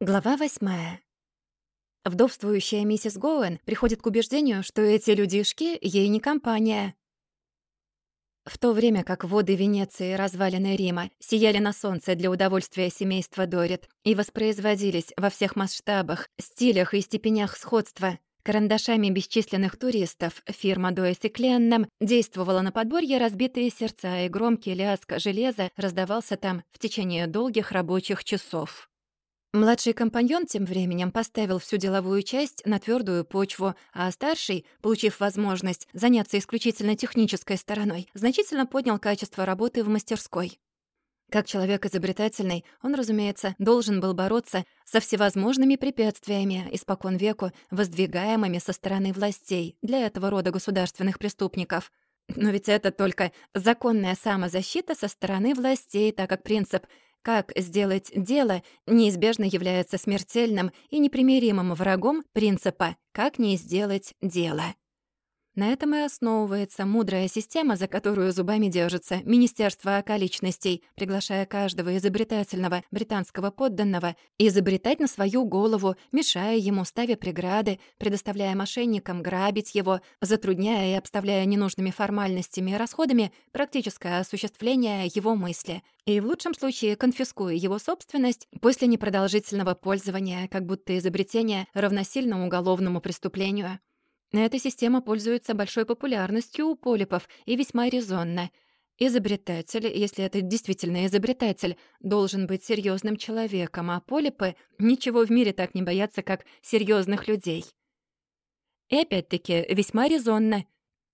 Глава восьмая. Вдовствующая миссис Гоуэн приходит к убеждению, что эти людишки ей не компания. В то время как воды Венеции и развалины Рима сияли на солнце для удовольствия семейства Дорит и воспроизводились во всех масштабах, стилях и степенях сходства, карандашами бесчисленных туристов фирма Дуэс и Кленном действовала на подборье разбитые сердца, и громкий лязг железа раздавался там в течение долгих рабочих часов. Младший компаньон тем временем поставил всю деловую часть на твердую почву, а старший, получив возможность заняться исключительно технической стороной, значительно поднял качество работы в мастерской. Как человек изобретательный, он, разумеется, должен был бороться со всевозможными препятствиями, испокон веку воздвигаемыми со стороны властей для этого рода государственных преступников. Но ведь это только законная самозащита со стороны властей, так как принцип как сделать дело неизбежно является смертельным и непримиримым врагом принципа «как не сделать дело». На этом и основывается мудрая система, за которую зубами держится Министерство околичностей, приглашая каждого изобретательного британского подданного изобретать на свою голову, мешая ему, ставя преграды, предоставляя мошенникам грабить его, затрудняя и обставляя ненужными формальностями и расходами практическое осуществление его мысли, и в лучшем случае конфискуя его собственность после непродолжительного пользования, как будто изобретение равносильно уголовному преступлению. Эта система пользуется большой популярностью у полипов и весьма резонна. Изобретатель, если это действительно изобретатель, должен быть серьезным человеком, а полипы ничего в мире так не боятся, как серьезных людей. И опять-таки весьма резонно.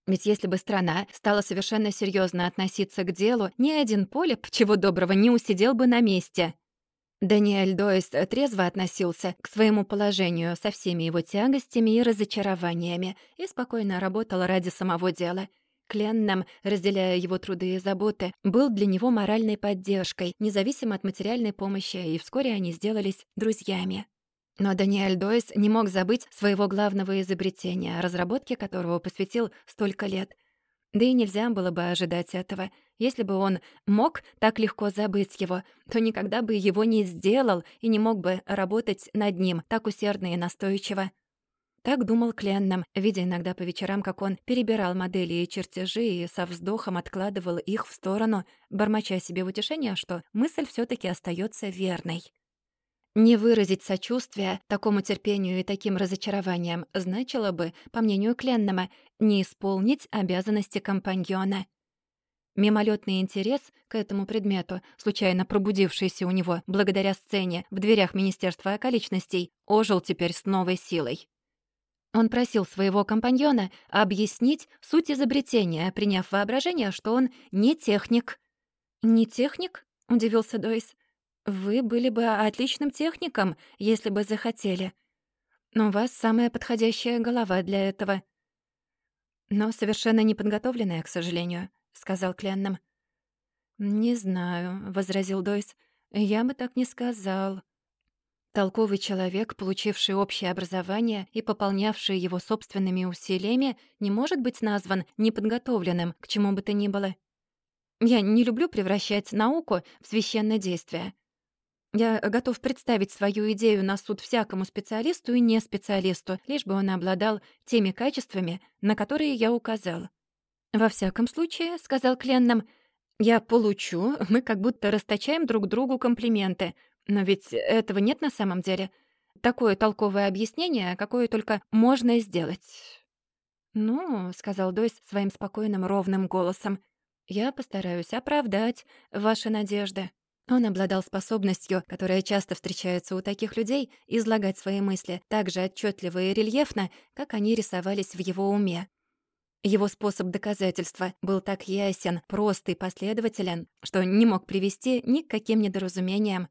Ведь если бы страна стала совершенно серьезно относиться к делу, ни один полип, чего доброго, не усидел бы на месте. Даниэль Дойс трезво относился к своему положению со всеми его тягостями и разочарованиями и спокойно работал ради самого дела. Кленном, разделяя его труды и заботы, был для него моральной поддержкой, независимо от материальной помощи, и вскоре они сделались друзьями. Но Даниэль Дойс не мог забыть своего главного изобретения, разработке которого посвятил столько лет — да и нельзя было бы ожидать этого. Если бы он мог так легко забыть его, то никогда бы его не сделал и не мог бы работать над ним так усердно и настойчиво. Так думал Кленном, видя иногда по вечерам, как он перебирал модели и чертежи и со вздохом откладывал их в сторону, бормоча себе в утешение, что мысль все таки остается верной. Не выразить сочувствия такому терпению и таким разочарованиям значило бы, по мнению Кленнама, не исполнить обязанности компаньона. Мимолетный интерес к этому предмету, случайно пробудившийся у него благодаря сцене в дверях Министерства околичностей, ожил теперь с новой силой. Он просил своего компаньона объяснить суть изобретения, приняв воображение, что он не техник. «Не техник?» — удивился Дойс. Вы были бы отличным техником, если бы захотели. Но у вас самая подходящая голова для этого. Но совершенно неподготовленная, к сожалению, сказал Кленном. Не знаю, возразил Дойс. Я бы так не сказал. Толковый человек, получивший общее образование и пополнявший его собственными усилиями, не может быть назван неподготовленным к чему бы то ни было. Я не люблю превращать науку в священное действие. Я готов представить свою идею на суд всякому специалисту и не специалисту, лишь бы он обладал теми качествами, на которые я указал. «Во всяком случае», — сказал Кленном, — «я получу, мы как будто расточаем друг другу комплименты. Но ведь этого нет на самом деле. Такое толковое объяснение, какое только можно сделать». «Ну», — сказал Дойс своим спокойным ровным голосом, — «я постараюсь оправдать ваши надежды». Он обладал способностью, которая часто встречается у таких людей, излагать свои мысли так же отчетливо и рельефно, как они рисовались в его уме. Его способ доказательства был так ясен, прост и последователен, что не мог привести ни к каким недоразумениям.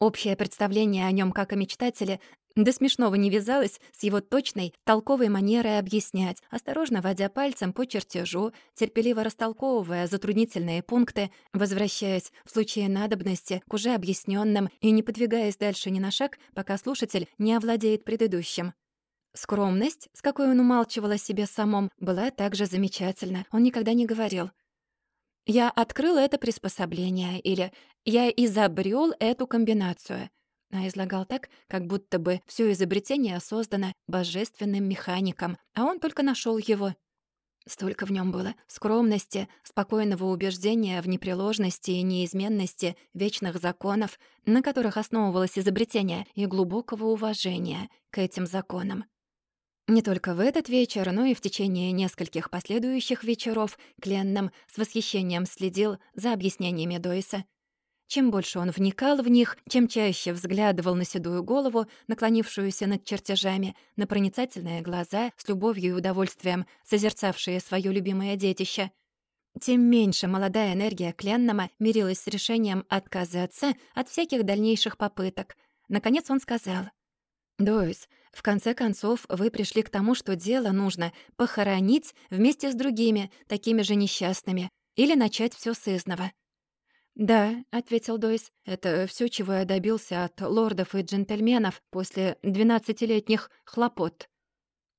Общее представление о нем как о мечтателе до смешного не вязалось с его точной, толковой манерой объяснять, осторожно водя пальцем по чертежу, терпеливо растолковывая затруднительные пункты, возвращаясь в случае надобности к уже объясненным и не подвигаясь дальше ни на шаг, пока слушатель не овладеет предыдущим. Скромность, с какой он умалчивал о себе самом, была также замечательна. Он никогда не говорил — «Я открыл это приспособление» или «Я изобрел эту комбинацию». А излагал так, как будто бы все изобретение создано божественным механиком, а он только нашел его. Столько в нем было скромности, спокойного убеждения в непреложности и неизменности вечных законов, на которых основывалось изобретение, и глубокого уважения к этим законам. Не только в этот вечер, но и в течение нескольких последующих вечеров Кленном с восхищением следил за объяснениями Дойса — чем больше он вникал в них, чем чаще взглядывал на седую голову, наклонившуюся над чертежами, на проницательные глаза, с любовью и удовольствием, созерцавшие свое любимое детище, тем меньше молодая энергия Кленнама мирилась с решением отказаться от всяких дальнейших попыток. Наконец он сказал. «Дойс, в конце концов вы пришли к тому, что дело нужно похоронить вместе с другими, такими же несчастными, или начать все с изного». «Да», — ответил Дойс, — «это все, чего я добился от лордов и джентльменов после двенадцатилетних хлопот».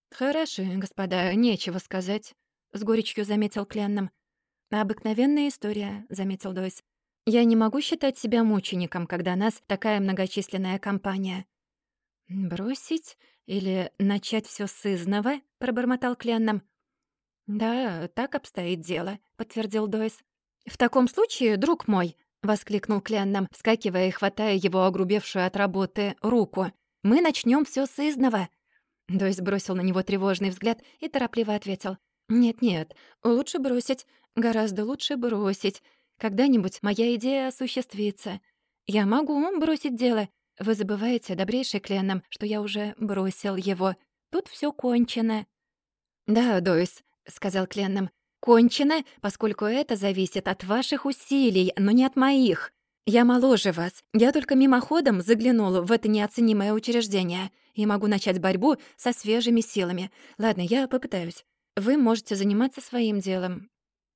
«Хороши, господа, нечего сказать», — с горечью заметил Кленном. «Обыкновенная история», — заметил Дойс. «Я не могу считать себя мучеником, когда нас такая многочисленная компания». «Бросить или начать все с изного?» — пробормотал Кленном. «Да, так обстоит дело», — подтвердил Дойс. «В таком случае, друг мой», — воскликнул Кленном, вскакивая и хватая его огрубевшую от работы руку, «мы начнем все с изного». Дойс бросил на него тревожный взгляд и торопливо ответил. «Нет-нет, лучше бросить, гораздо лучше бросить. Когда-нибудь моя идея осуществится. Я могу бросить дело. Вы забываете, добрейший Кленном, что я уже бросил его. Тут все кончено». «Да, Дойс», — сказал Кленном, Кончено, поскольку это зависит от ваших усилий, но не от моих. Я моложе вас. Я только мимоходом заглянула в это неоценимое учреждение и могу начать борьбу со свежими силами. Ладно, я попытаюсь. Вы можете заниматься своим делом.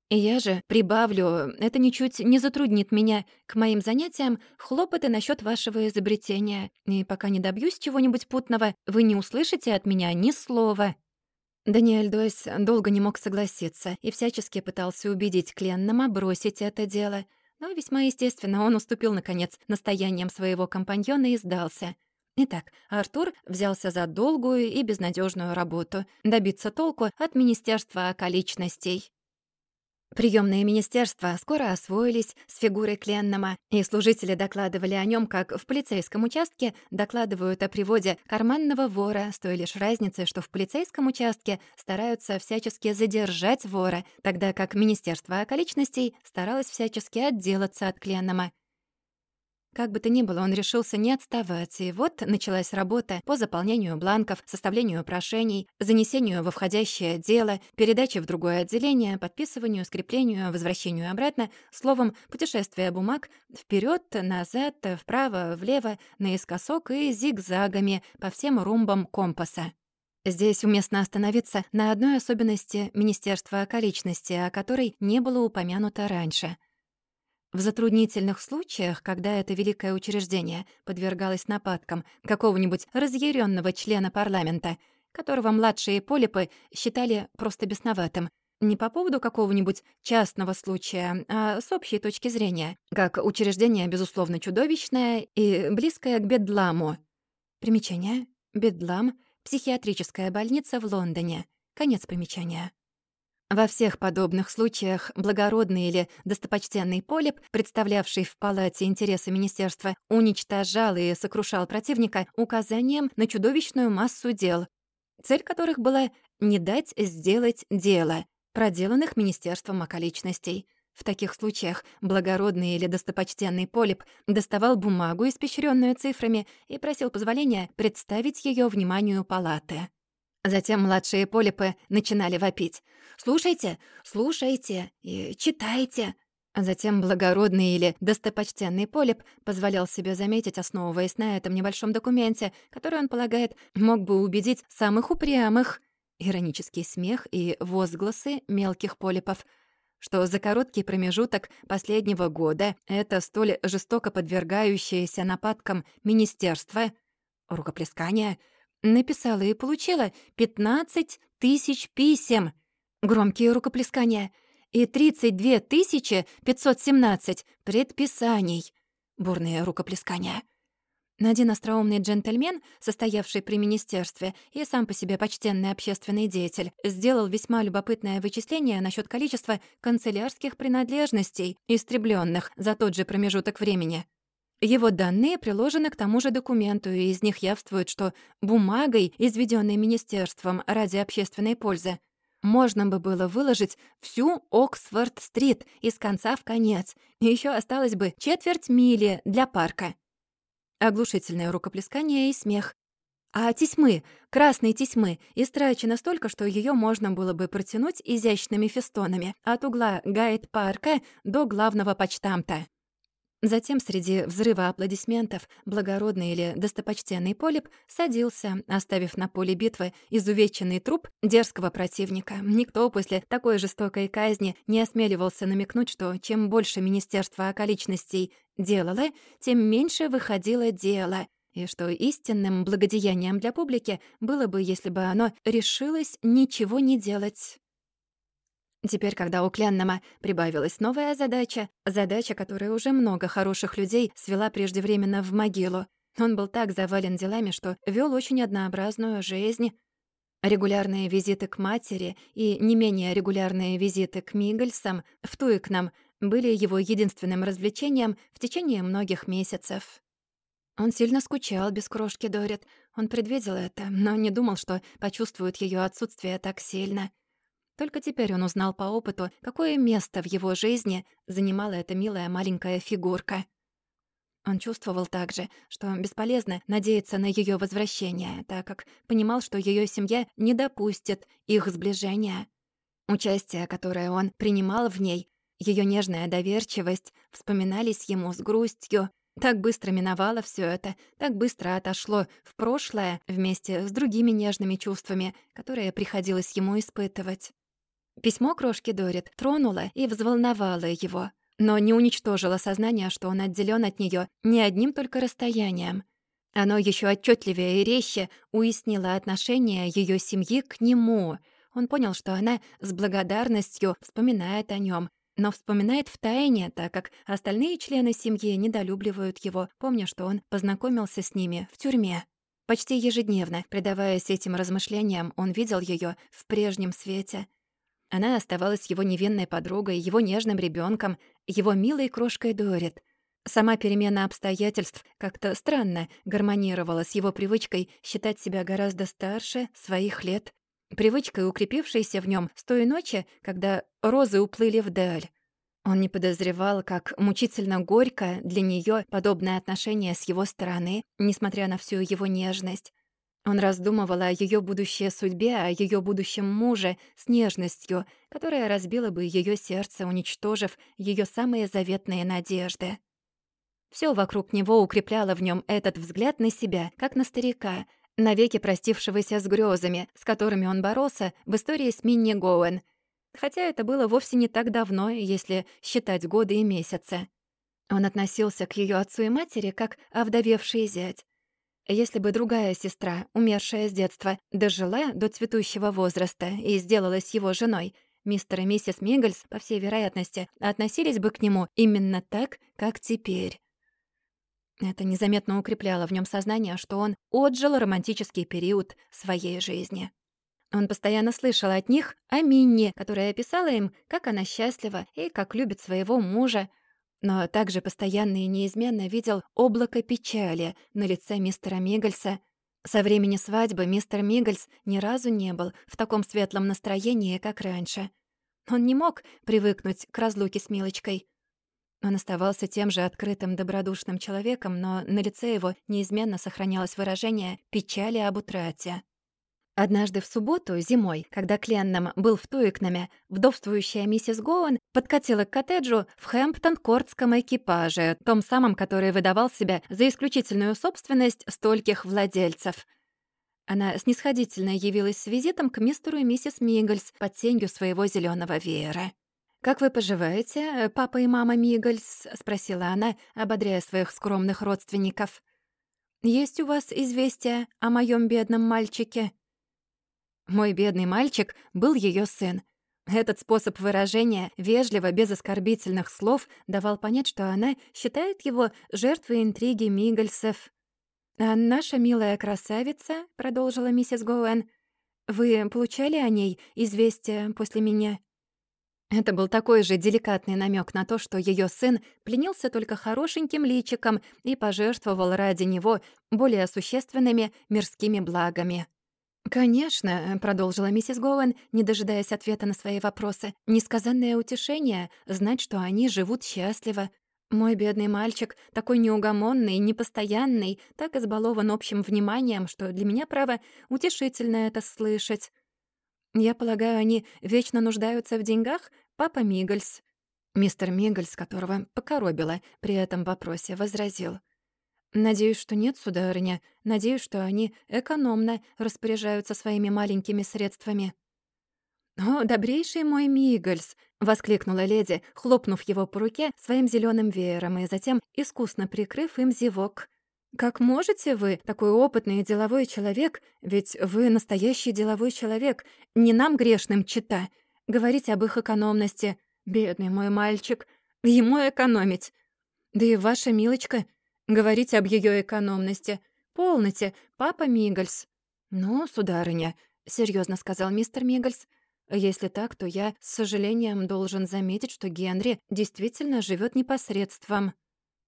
И я же прибавлю, это ничуть не затруднит меня к моим занятиям хлопоты насчет вашего изобретения. И пока не добьюсь чего-нибудь путного, вы не услышите от меня ни слова. Даниэль Дойс долго не мог согласиться и всячески пытался убедить Кленнама бросить это дело. Но весьма естественно он уступил, наконец, настоянием своего компаньона и сдался. Итак, Артур взялся за долгую и безнадежную работу — добиться толку от Министерства околичностей. Приемные министерства скоро освоились с фигурой Кленнама, и служители докладывали о нем, как в полицейском участке докладывают о приводе карманного вора, с той лишь разницей, что в полицейском участке стараются всячески задержать вора, тогда как Министерство околичностей старалось всячески отделаться от Кленнама. Как бы то ни было, он решился не отставать, и вот началась работа по заполнению бланков, составлению прошений, занесению во входящее дело, передаче в другое отделение, подписыванию, скреплению, возвращению обратно, словом, путешествие бумаг вперед, назад, вправо, влево, наискосок и зигзагами по всем румбам компаса. Здесь уместно остановиться на одной особенности Министерства околичности, о которой не было упомянуто раньше — в затруднительных случаях, когда это великое учреждение подвергалось нападкам какого-нибудь разъяренного члена парламента, которого младшие полипы считали просто бесноватым, не по поводу какого-нибудь частного случая, а с общей точки зрения, как учреждение, безусловно, чудовищное и близкое к бедламу. Примечание. Бедлам — психиатрическая больница в Лондоне. Конец примечания. Во всех подобных случаях благородный или достопочтенный полип, представлявший в палате интересы министерства, уничтожал и сокрушал противника указанием на чудовищную массу дел, цель которых была не дать сделать дело, проделанных министерством околичностей. В таких случаях благородный или достопочтенный полип доставал бумагу, испещренную цифрами, и просил позволения представить ее вниманию палаты. Затем младшие полипы начинали вопить. «Слушайте, слушайте и читайте». Затем благородный или достопочтенный полип позволял себе заметить, основываясь на этом небольшом документе, который, он полагает, мог бы убедить самых упрямых, иронический смех и возгласы мелких полипов, что за короткий промежуток последнего года это столь жестоко подвергающееся нападкам министерство, рукоплескание — Написала и получила 15 тысяч писем. Громкие рукоплескания. И 32 517 предписаний. Бурные рукоплескания. Один остроумный джентльмен, состоявший при министерстве и сам по себе почтенный общественный деятель, сделал весьма любопытное вычисление насчет количества канцелярских принадлежностей, истребленных за тот же промежуток времени. Его данные приложены к тому же документу, и из них явствует, что бумагой, изведенной министерством ради общественной пользы, можно бы было выложить всю Оксфорд-стрит из конца в конец, и еще осталось бы четверть мили для парка. Оглушительное рукоплескание и смех. А тесьмы, красные тесьмы, истрачено столько, что ее можно было бы протянуть изящными фестонами от угла Гайд-парка до главного почтамта. Затем среди взрыва аплодисментов благородный или достопочтенный Полип садился, оставив на поле битвы изувеченный труп дерзкого противника. Никто после такой жестокой казни не осмеливался намекнуть, что чем больше Министерство околичностей делало, тем меньше выходило дело, и что истинным благодеянием для публики было бы, если бы оно решилось ничего не делать. Теперь, когда у Кленнама прибавилась новая задача, задача, которая уже много хороших людей свела преждевременно в могилу, он был так завален делами, что вел очень однообразную жизнь. Регулярные визиты к матери и не менее регулярные визиты к Мигельсам в Туикнам были его единственным развлечением в течение многих месяцев. Он сильно скучал без крошки Дорит. Он предвидел это, но не думал, что почувствует ее отсутствие так сильно — только теперь он узнал по опыту, какое место в его жизни занимала эта милая маленькая фигурка. Он чувствовал также, что бесполезно надеяться на ее возвращение, так как понимал, что ее семья не допустит их сближения. Участие, которое он принимал в ней, ее нежная доверчивость, вспоминались ему с грустью. Так быстро миновало все это, так быстро отошло в прошлое вместе с другими нежными чувствами, которые приходилось ему испытывать. Письмо крошки Дорит тронуло и взволновало его, но не уничтожило сознание, что он отделен от нее не одним только расстоянием. Оно еще отчетливее и резче уяснило отношение ее семьи к нему. Он понял, что она с благодарностью вспоминает о нем, но вспоминает в тайне, так как остальные члены семьи недолюбливают его, помня, что он познакомился с ними в тюрьме. Почти ежедневно, предаваясь этим размышлениям, он видел ее в прежнем свете — она оставалась его невинной подругой, его нежным ребенком, его милой крошкой Дорит. Сама перемена обстоятельств как-то странно гармонировала с его привычкой считать себя гораздо старше своих лет, привычкой, укрепившейся в нем с той ночи, когда розы уплыли вдаль. Он не подозревал, как мучительно горько для нее подобное отношение с его стороны, несмотря на всю его нежность. Он раздумывал о ее будущей судьбе, о ее будущем муже с нежностью, которая разбила бы ее сердце, уничтожив ее самые заветные надежды. Все вокруг него укрепляло в нем этот взгляд на себя, как на старика, навеки простившегося с грезами, с которыми он боролся в истории с Минни Гоуэн. Хотя это было вовсе не так давно, если считать годы и месяцы. Он относился к ее отцу и матери как овдовевший зять. Если бы другая сестра, умершая с детства, дожила до цветущего возраста и сделалась его женой, мистер и миссис Миггельс, по всей вероятности, относились бы к нему именно так, как теперь. Это незаметно укрепляло в нем сознание, что он отжил романтический период своей жизни. Он постоянно слышал от них о Минне, которая описала им, как она счастлива и как любит своего мужа, но также постоянно и неизменно видел облако печали на лице мистера Мигельса. Со времени свадьбы мистер Мигельс ни разу не был в таком светлом настроении, как раньше. Он не мог привыкнуть к разлуке с Милочкой. Он оставался тем же открытым, добродушным человеком, но на лице его неизменно сохранялось выражение печали об утрате. Однажды в субботу, зимой, когда Кленном был в Туикнаме, вдовствующая миссис Гоуэн подкатила к коттеджу в Хэмптон-Кортском экипаже, том самом, который выдавал себя за исключительную собственность стольких владельцев. Она снисходительно явилась с визитом к мистеру и миссис Миггельс под тенью своего зеленого веера. «Как вы поживаете, папа и мама Миггельс?» — спросила она, ободряя своих скромных родственников. «Есть у вас известия о моем бедном мальчике?» Мой бедный мальчик был ее сын. Этот способ выражения, вежливо, без оскорбительных слов, давал понять, что она считает его жертвой интриги Мигельсов. «А наша милая красавица», — продолжила миссис Гоуэн, — «вы получали о ней известие после меня?» Это был такой же деликатный намек на то, что ее сын пленился только хорошеньким личиком и пожертвовал ради него более существенными мирскими благами. «Конечно», — продолжила миссис Гоуэн, не дожидаясь ответа на свои вопросы, «несказанное утешение — знать, что они живут счастливо. Мой бедный мальчик, такой неугомонный, непостоянный, так избалован общим вниманием, что для меня, право, утешительно это слышать. Я полагаю, они вечно нуждаются в деньгах, папа Мигельс». Мистер Мигельс, которого покоробило при этом вопросе, возразил. «Надеюсь, что нет, сударыня. Надеюсь, что они экономно распоряжаются своими маленькими средствами». «О, добрейший мой Мигельс!» — воскликнула леди, хлопнув его по руке своим зеленым веером и затем искусно прикрыв им зевок. «Как можете вы, такой опытный деловой человек, ведь вы настоящий деловой человек, не нам грешным чита, говорить об их экономности? Бедный мой мальчик, ему экономить. Да и ваша милочка, говорить об ее экономности. Полноте, папа Мигельс». «Ну, сударыня», — серьезно сказал мистер Мигельс, «если так, то я с сожалением должен заметить, что Генри действительно живет непосредством».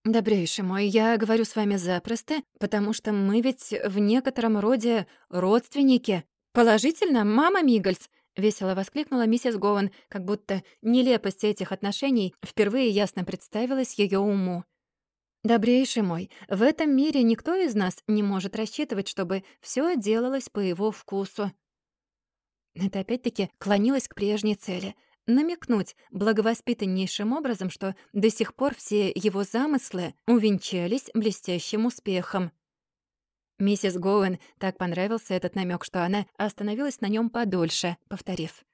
«Добрейший мой, я говорю с вами запросто, потому что мы ведь в некотором роде родственники. Положительно, мама Мигельс!» — весело воскликнула миссис Гоуэн, как будто нелепость этих отношений впервые ясно представилась ее уму. «Добрейший мой, в этом мире никто из нас не может рассчитывать, чтобы все делалось по его вкусу». Это опять-таки клонилось к прежней цели — намекнуть благовоспитаннейшим образом, что до сих пор все его замыслы увенчались блестящим успехом. Миссис Гоуэн так понравился этот намек, что она остановилась на нем подольше, повторив.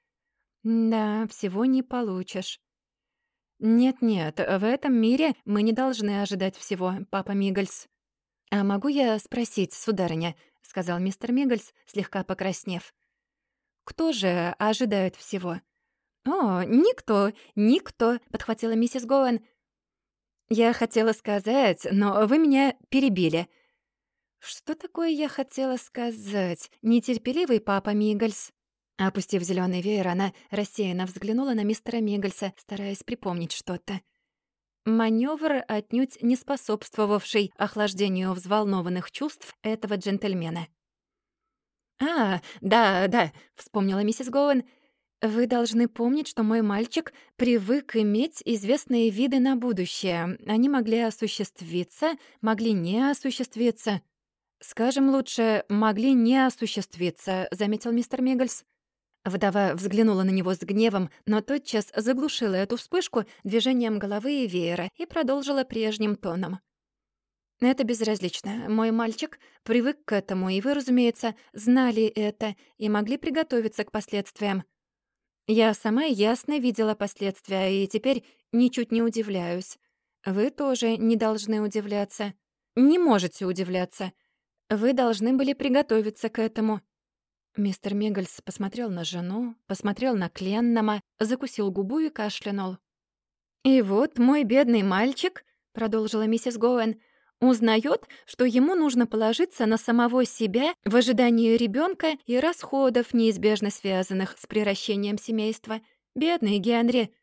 «Да, всего не получишь». «Нет-нет, в этом мире мы не должны ожидать всего, папа Мигельс». «А могу я спросить, сударыня?» — сказал мистер Мигельс, слегка покраснев. «Кто же ожидает всего?» «О, никто, никто», — подхватила миссис Гоуэн. «Я хотела сказать, но вы меня перебили». «Что такое я хотела сказать? Нетерпеливый папа Мигельс?» Опустив зеленый веер, она рассеянно взглянула на мистера Мигельса, стараясь припомнить что-то. Маневр, отнюдь не способствовавший охлаждению взволнованных чувств этого джентльмена. «А, да, да», — вспомнила миссис Гоуэн, — вы должны помнить, что мой мальчик привык иметь известные виды на будущее. Они могли осуществиться, могли не осуществиться. Скажем лучше, могли не осуществиться, заметил мистер Мигельс. Вдова взглянула на него с гневом, но тотчас заглушила эту вспышку движением головы и веера и продолжила прежним тоном. «Это безразлично. Мой мальчик привык к этому, и вы, разумеется, знали это и могли приготовиться к последствиям. Я сама ясно видела последствия, и теперь ничуть не удивляюсь. Вы тоже не должны удивляться. Не можете удивляться. Вы должны были приготовиться к этому». Мистер Мегальс посмотрел на жену, посмотрел на Кленнама, закусил губу и кашлянул. «И вот мой бедный мальчик», — продолжила миссис Гоуэн, Узнает, что ему нужно положиться на самого себя в ожидании ребенка и расходов, неизбежно связанных с приращением семейства. Бедный Генри.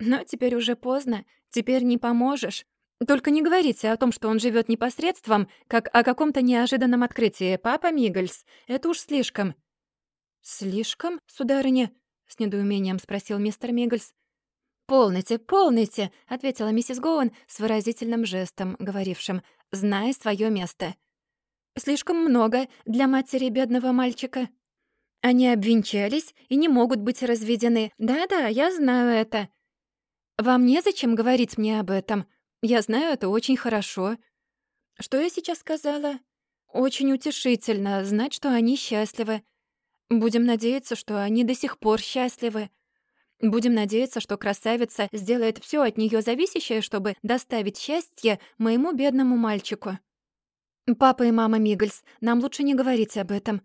Но теперь уже поздно, теперь не поможешь. Только не говорите о том, что он живет непосредством, как о каком-то неожиданном открытии. Папа Мигельс, это уж слишком. «Слишком, сударыня?» — с недоумением спросил мистер Мигельс. «Полните, полните», — ответила миссис Гоуэн с выразительным жестом, говорившим «знай свое место». «Слишком много для матери бедного мальчика». Они обвенчались и не могут быть разведены. Да-да, я знаю это. Вам незачем говорить мне об этом. Я знаю это очень хорошо. Что я сейчас сказала? Очень утешительно знать, что они счастливы. Будем надеяться, что они до сих пор счастливы. Будем надеяться, что красавица сделает все от нее зависящее, чтобы доставить счастье моему бедному мальчику. Папа и мама Мигельс, нам лучше не говорить об этом.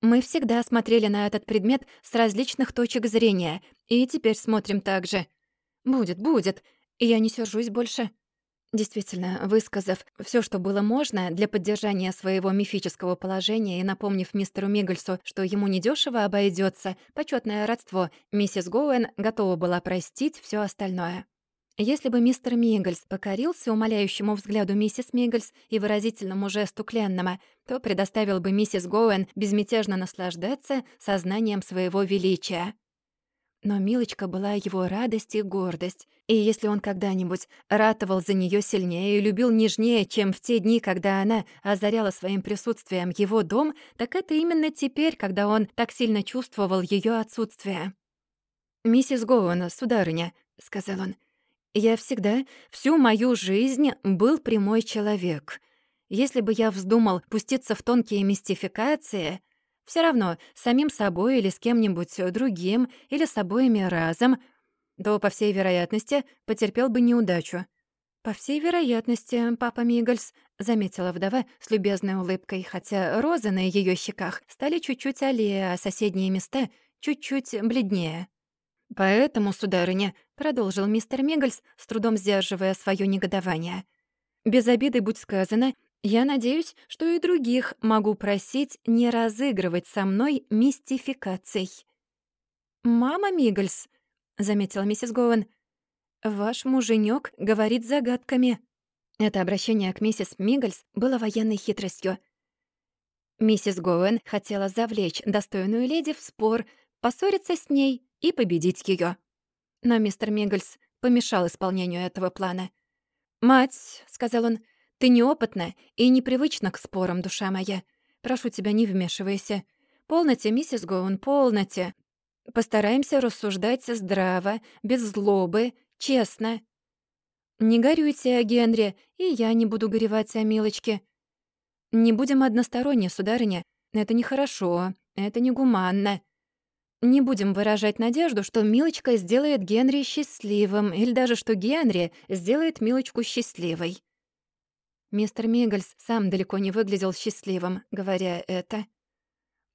Мы всегда смотрели на этот предмет с различных точек зрения, и теперь смотрим так же. Будет, будет, и я не сержусь больше. Действительно, высказав все, что было можно для поддержания своего мифического положения и напомнив мистеру Мигельсу, что ему недешево обойдется почетное родство, миссис Гоуэн готова была простить все остальное. Если бы мистер Мигельс покорился умоляющему взгляду миссис Мигельс и выразительному жесту Кленнама, то предоставил бы миссис Гоуэн безмятежно наслаждаться сознанием своего величия. Но Милочка была его радость и гордость, и если он когда-нибудь ратовал за нее сильнее и любил нежнее, чем в те дни, когда она озаряла своим присутствием его дом, так это именно теперь, когда он так сильно чувствовал ее отсутствие. «Миссис Гоуэн, сударыня», — сказал он, — «я всегда, всю мою жизнь был прямой человек. Если бы я вздумал пуститься в тонкие мистификации, все равно, самим собой или с кем-нибудь другим, или с обоими разом, то, по всей вероятности, потерпел бы неудачу. «По всей вероятности, папа Мигельс», — заметила вдова с любезной улыбкой, хотя розы на ее щеках стали чуть-чуть аллея, а соседние места чуть-чуть бледнее. «Поэтому, сударыня», — продолжил мистер Мигельс, с трудом сдерживая свое негодование, «без обиды будь сказано, я надеюсь, что и других могу просить не разыгрывать со мной мистификаций. «Мама Мигельс», — заметила миссис Гоуэн, — «ваш муженек говорит загадками». Это обращение к миссис Мигельс было военной хитростью. Миссис Гоуэн хотела завлечь достойную леди в спор, поссориться с ней и победить ее. Но мистер Мигельс помешал исполнению этого плана. «Мать», — сказал он, — ты неопытна и непривычна к спорам, душа моя. Прошу тебя, не вмешивайся. Полноте, миссис Гоун, полноте. Постараемся рассуждать здраво, без злобы, честно. Не горюйте о Генри, и я не буду горевать о Милочке. Не будем односторонне, сударыня. Это нехорошо, это негуманно. Не будем выражать надежду, что Милочка сделает Генри счастливым, или даже что Генри сделает Милочку счастливой. Мистер Мигельс сам далеко не выглядел счастливым, говоря это.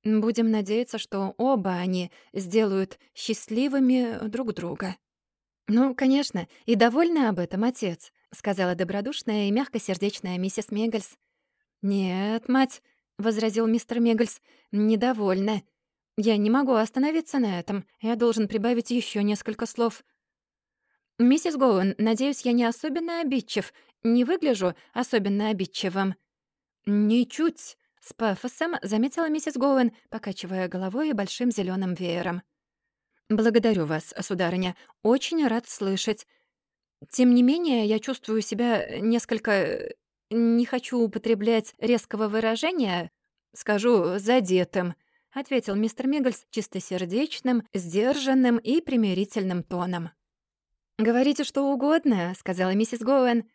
Будем надеяться, что оба они сделают счастливыми друг друга. «Ну, конечно, и довольна об этом, отец», — сказала добродушная и мягкосердечная миссис Мегальс. «Нет, мать», — возразил мистер Мегальс, — «недовольна. Я не могу остановиться на этом. Я должен прибавить еще несколько слов». «Миссис Гоуэн, надеюсь, я не особенно обидчив не выгляжу особенно обидчивым». «Ничуть», — с пафосом заметила миссис Гоуэн, покачивая головой и большим зеленым веером. «Благодарю вас, сударыня. Очень рад слышать. Тем не менее, я чувствую себя несколько... Не хочу употреблять резкого выражения, скажу, задетым», — ответил мистер Миггельс чистосердечным, сдержанным и примирительным тоном. «Говорите что угодно», — сказала миссис Гоуэн.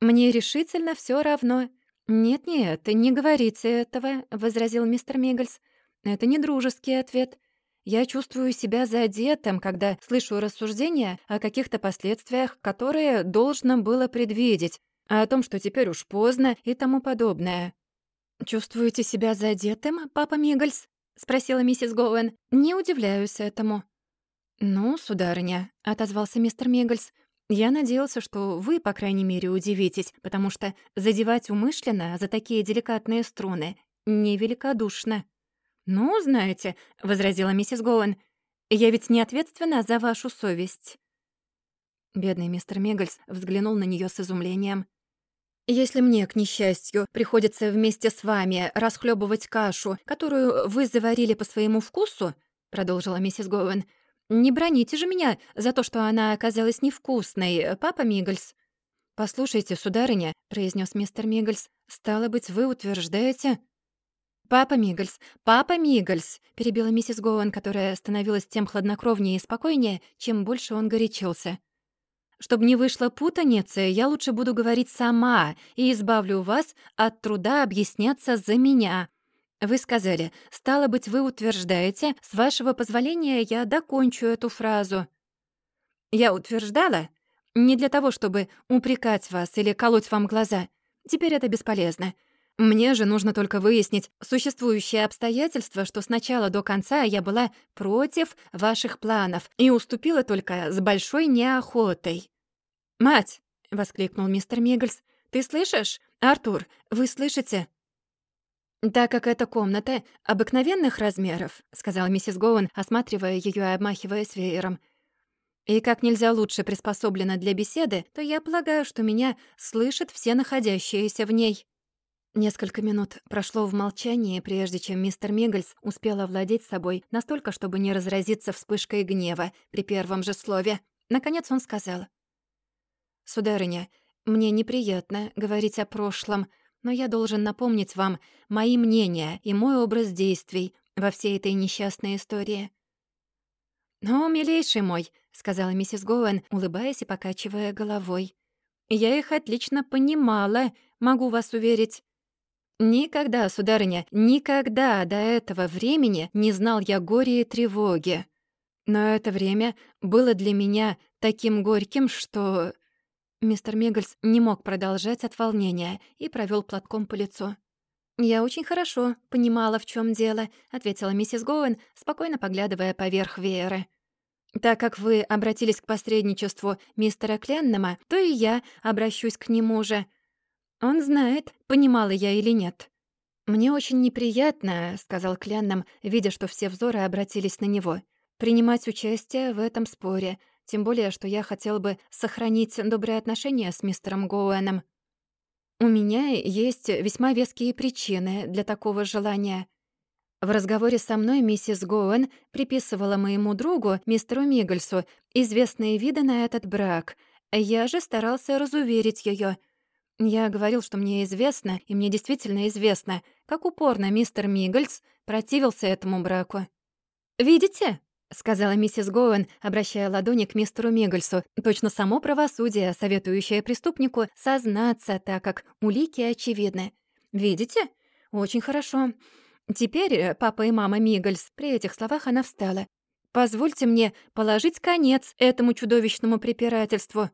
«Мне решительно все равно». «Нет-нет, не говорите этого», — возразил мистер Миггельс. «Это не дружеский ответ. Я чувствую себя задетым, когда слышу рассуждения о каких-то последствиях, которые должно было предвидеть, а о том, что теперь уж поздно и тому подобное». «Чувствуете себя задетым, папа Миггельс?» — спросила миссис Гоуэн. «Не удивляюсь этому». «Ну, сударыня», — отозвался мистер Миггельс, — я надеялся, что вы, по крайней мере, удивитесь, потому что задевать умышленно за такие деликатные струны невеликодушно. «Ну, знаете», — возразила миссис Гоуэн, — «я ведь не ответственна за вашу совесть». Бедный мистер Мегальс взглянул на нее с изумлением. «Если мне, к несчастью, приходится вместе с вами расхлебывать кашу, которую вы заварили по своему вкусу», — продолжила миссис Гоуэн, — не броните же меня за то, что она оказалась невкусной, папа Мигельс». «Послушайте, сударыня», — произнес мистер Мигельс, — «стало быть, вы утверждаете...» «Папа Мигельс, папа Мигельс», — перебила миссис Гоуэн, которая становилась тем хладнокровнее и спокойнее, чем больше он горячился. «Чтобы не вышло путаницы, я лучше буду говорить сама и избавлю вас от труда объясняться за меня. Вы сказали, стало быть, вы утверждаете, с вашего позволения я докончу эту фразу. Я утверждала? Не для того, чтобы упрекать вас или колоть вам глаза. Теперь это бесполезно. Мне же нужно только выяснить существующие обстоятельства, что с начала до конца я была против ваших планов и уступила только с большой неохотой. «Мать!» — воскликнул мистер Миггельс. «Ты слышишь? Артур, вы слышите?» «Так как эта комната обыкновенных размеров», — сказала миссис Гоуэн, осматривая ее и обмахиваясь веером, «и как нельзя лучше приспособлена для беседы, то я полагаю, что меня слышат все находящиеся в ней». Несколько минут прошло в молчании, прежде чем мистер Миггельс успел овладеть собой настолько, чтобы не разразиться вспышкой гнева при первом же слове. Наконец он сказал. «Сударыня, мне неприятно говорить о прошлом, но я должен напомнить вам мои мнения и мой образ действий во всей этой несчастной истории». «О, милейший мой», — сказала миссис Гоуэн, улыбаясь и покачивая головой. «Я их отлично понимала, могу вас уверить. Никогда, сударыня, никогда до этого времени не знал я горя и тревоги. Но это время было для меня таким горьким, что... Мистер Миггельс не мог продолжать от волнения и провел платком по лицу. «Я очень хорошо понимала, в чем дело», — ответила миссис Гоуэн, спокойно поглядывая поверх веера. «Так как вы обратились к посредничеству мистера Кленнема, то и я обращусь к нему же. Он знает, понимала я или нет». «Мне очень неприятно», — сказал Кленном, видя, что все взоры обратились на него, «принимать участие в этом споре, тем более, что я хотел бы сохранить добрые отношения с мистером Гоуэном. У меня есть весьма веские причины для такого желания. В разговоре со мной миссис Гоуэн приписывала моему другу, мистеру Мигельсу, известные виды на этот брак. Я же старался разуверить ее. Я говорил, что мне известно, и мне действительно известно, как упорно мистер Мигельс противился этому браку. «Видите?» — сказала миссис Гоуэн, обращая ладони к мистеру Мигельсу, точно само правосудие, советующее преступнику сознаться, так как улики очевидны. «Видите? Очень хорошо. Теперь, э, папа и мама Мигельс, при этих словах она встала. Позвольте мне положить конец этому чудовищному препирательству.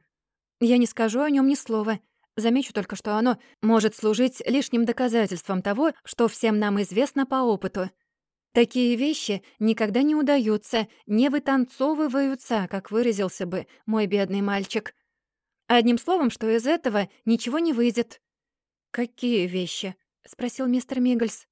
Я не скажу о нем ни слова». Замечу только, что оно может служить лишним доказательством того, что всем нам известно по опыту. Такие вещи никогда не удаются, не вытанцовываются, как выразился бы мой бедный мальчик. Одним словом, что из этого ничего не выйдет. «Какие вещи?» — спросил мистер Миггельс.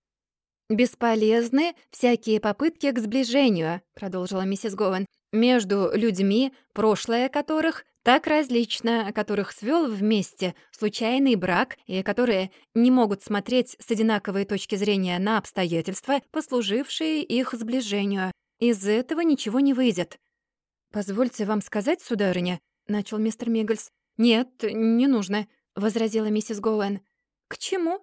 «Бесполезны всякие попытки к сближению», — продолжила миссис Говен, «между людьми, прошлое которых так различно, которых свел вместе случайный брак и которые не могут смотреть с одинаковой точки зрения на обстоятельства, послужившие их сближению. Из этого ничего не выйдет. «Позвольте вам сказать, сударыня», — начал мистер Миггельс. «Нет, не нужно», — возразила миссис Гоуэн. «К чему?»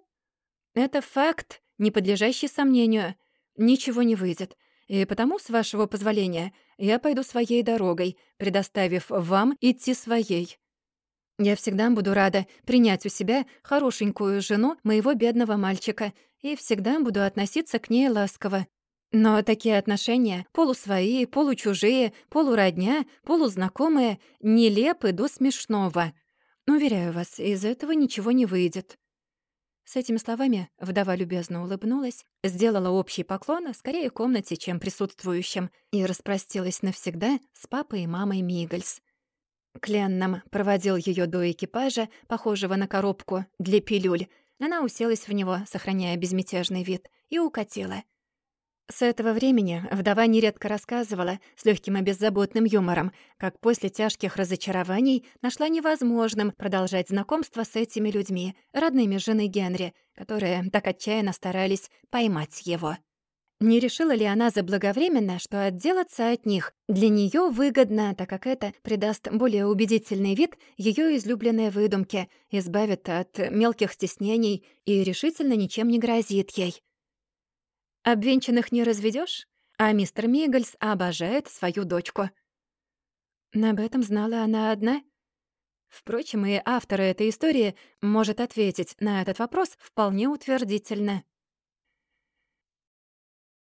«Это факт, не подлежащий сомнению. Ничего не выйдет. И потому, с вашего позволения, я пойду своей дорогой, предоставив вам идти своей. Я всегда буду рада принять у себя хорошенькую жену моего бедного мальчика и всегда буду относиться к ней ласково. Но такие отношения, полусвои, получужие, полуродня, полузнакомые, нелепы до смешного. Уверяю вас, из этого ничего не выйдет. С этими словами вдова любезно улыбнулась, сделала общий поклон, скорее комнате, чем присутствующим, и распростилась навсегда с папой и мамой Мигельс. Кленном проводил ее до экипажа, похожего на коробку для пилюль. Она уселась в него, сохраняя безмятежный вид, и укатила — с этого времени вдова нередко рассказывала с легким и беззаботным юмором, как после тяжких разочарований нашла невозможным продолжать знакомство с этими людьми, родными жены Генри, которые так отчаянно старались поймать его. Не решила ли она заблаговременно, что отделаться от них для нее выгодно, так как это придаст более убедительный вид ее излюбленной выдумке, избавит от мелких стеснений и решительно ничем не грозит ей? Обвенчанных не разведешь, а мистер Мигельс обожает свою дочку. Об этом знала она одна. Впрочем, и автор этой истории может ответить на этот вопрос вполне утвердительно.